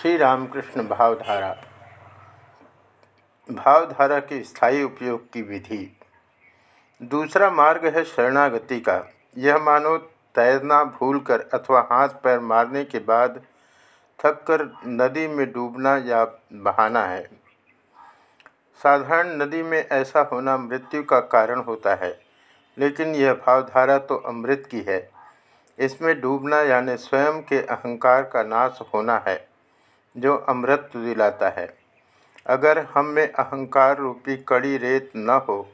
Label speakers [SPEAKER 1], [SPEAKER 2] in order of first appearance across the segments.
[SPEAKER 1] श्री रामकृष्ण भावधारा। भावधारा के स्थायी उपयोग की विधि। दूसरा मार्ग है शरणागति का। यह मानो तैरना भूलकर अथवा हाथ पैर मारने के बाद थककर नदी में डूबना या बहाना है। साधारण नदी में ऐसा होना मृत्यु का कारण होता है, लेकिन यह भावधारा तो अमृत की है। इसमें डूबना यानी स्वयं के अहंकार का नाश होना है। जो अमृत दिलाता है। अगर हम में अहंकार रूपी कड़ी रेत न हो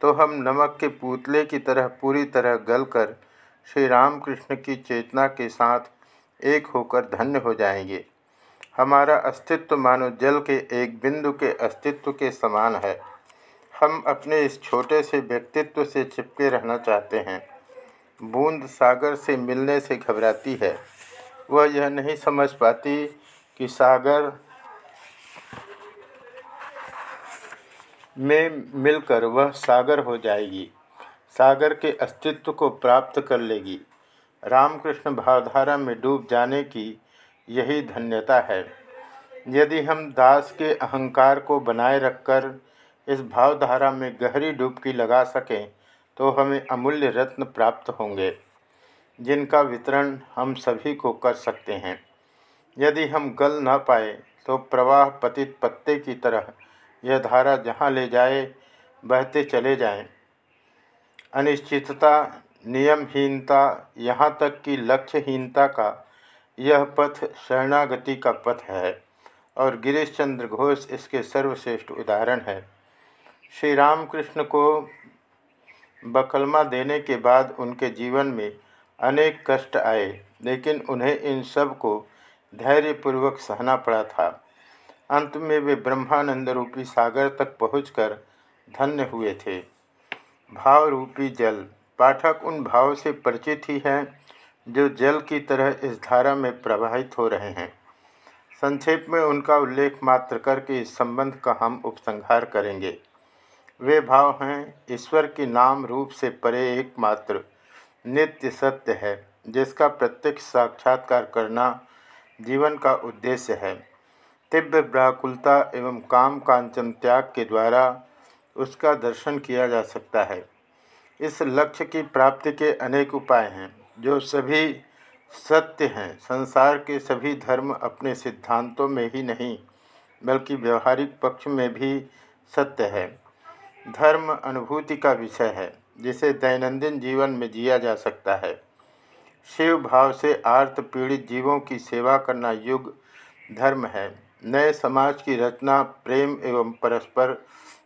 [SPEAKER 1] तो हम नमक के पुतले की तरह पूरी तरह गलकर श्री रामकृष्ण की चेतना के साथ एक होकर धन्य हो जाएँगे। हमारा अस्तित्व मानो जल के एक बिंदु के अस्तित्व के समान है। हम अपने इस छोटे से व्यक्तित्व से चिपके रहना चाहते हैं। बूंद सागर से मिलने से घबराती है। वह यह नहीं समझ पाती कि सागर में मिलकर वह सागर हो जाएगी। सागर के अस्तित्व को प्राप्त कर लेगी। रामकृष्ण भावधारा में डूब जाने की यही धन्यता है। यदि हम दास के अहंकार को बनाए रखकर इस भावधारा में गहरी डुबकी लगा सकें तो हमें अमूल्य रत्न प्राप्त होंगे, जिनका वितरण हम सभी को कर सकते हैं। यदि हम गल न पाए तो प्रवाह पतित पत्ते की तरह यह धारा जहाँ ले जाए, बहते चले जाएँ। अनिश्चितता, नियमहीनता, यहाँ तक कि लक्ष्यहीनता का यह पथ शरणागति का पथ है, और गिरीश चंद्र घोष इसके सर्वश्रेष्ठ उदाहरण है श्री रामकृष्ण को बकलमा देने के बाद उनके जीवन में अनेक कष्ट आए, लेकिन उन्हें इन सबको धैर्यपूर्वक सहना पड़ा था। अंत में वे ब्रह्मानंद रूपी सागर तक पहुंचकर धन्य हुए थे। भाव रूपी जल। पाठक उन भाव से परिचित ही हैं, जो जल की तरह इस धारा में प्रवाहित हो रहे हैं। संक्षेप में उनका उल्लेख मात्र करके इस संबंध का हम उपसंहार करेंगे। वे भाव हैं, ईश्वर के नाम रूप से परे एकमात्र नित्य सत्य है, जिसका प्रत्यक्ष साक्षात्कार करना जीवन का उद्देश्य है। तीव्र व्याकुलता एवं काम कांचन त्याग के द्वारा उसका दर्शन किया जा सकता है। इस लक्ष्य की प्राप्ति के अनेक उपाय हैं, जो सभी सत्य हैं। संसार के सभी धर्म अपने सिद्धांतों में ही नहीं, बल्कि व्यवहारिक पक्ष में भी सत्य है। धर्म अनुभूति का विषय है, जिसे दैनंदिन जीवन में जिया जा सकता है। शिव भाव से आर्त पीड़ित जीवों की सेवा करना युग, धर्म है। नए समाज की रचना प्रेम एवं परस्पर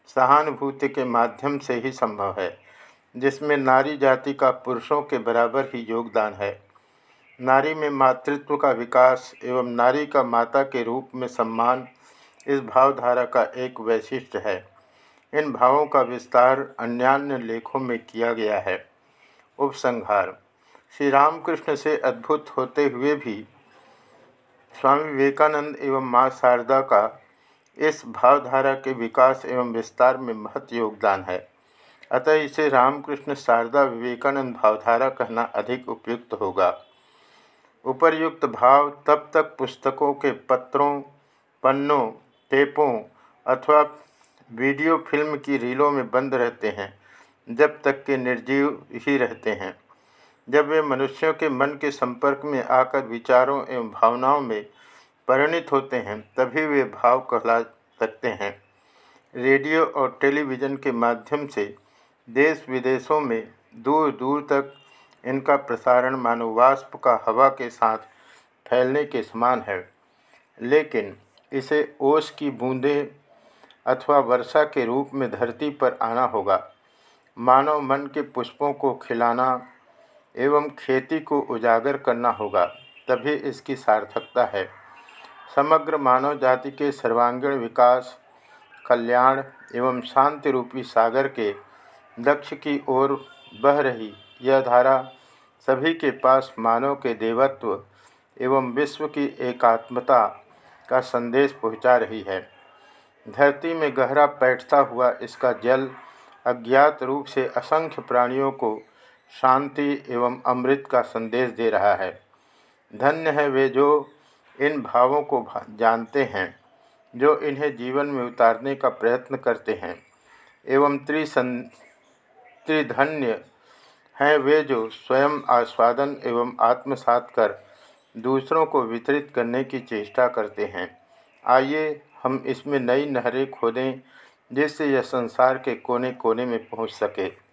[SPEAKER 1] सहानुभूति के माध्यम से ही संभव है, जिसमें नारी जाति का पुरुषों के बराबर ही योगदान है। नारी में मातृत्व का विकास एवं नारी का माता के रूप में सम्मान इस भावधारा का एक वैशिष्ट है। इन भावों का विस्तार अन्यान्य लेखों में किया गया है। उपसंहार श्री रामकृष्ण से अद्भुत होते हुए भी स्वामी विवेकानंद एवं माँ शारदा का इस भावधारा के विकास एवं विस्तार में महत्व योगदान है। अतः इसे रामकृष्ण शारदा विवेकानंद भावधारा कहना अधिक उपयुक्त होगा। उपर्युक्त भाव तब तक पुस्तकों के पत्रों, पन्नों, टेपों अथवा वीडियो फ़िल्म की रीलों में बंद रहते हैं, जब तक के निर्जीव ही रहते हैं। जब वे मनुष्यों के मन के संपर्क में आकर विचारों एवं भावनाओं में परिणित होते हैं, तभी वे भाव कहला सकते हैं। रेडियो और टेलीविज़न के माध्यम से देश विदेशों में दूर दूर तक इनका प्रसारण मानव वाष्प का हवा के साथ फैलने के समान है। लेकिन इसे ओस की बूंदें अथवा वर्षा के रूप में धरती पर आना होगा। मानव मन के पुष्पों को खिलाना एवं खेती को उजागर करना होगा, तभी इसकी सार्थकता है। समग्र मानव जाति के सर्वांगीण विकास, कल्याण एवं शांति रूपी सागर के दक्ष की ओर बह रही यह धारा सभी के पास मानव के देवत्व एवं विश्व की एकात्मता का संदेश पहुँचा रही है। धरती में गहरा बैठता हुआ इसका जल अज्ञात रूप से असंख्य प्राणियों को शांति एवं अमृत का संदेश दे रहा है। धन्य है वे जो इन भावों को जानते हैं, जो इन्हें जीवन में उतारने का प्रयत्न करते हैं। एवं त्रिसन, त्रिधन्य हैं वे जो स्वयं आस्वादन एवं आत्मसात कर दूसरों को वितरित करने की चेष्टा करते हैं। आइए हम इसमें नई नहरें खोदें, जिससे यह संसार के कोने कोने में पहुँच सके।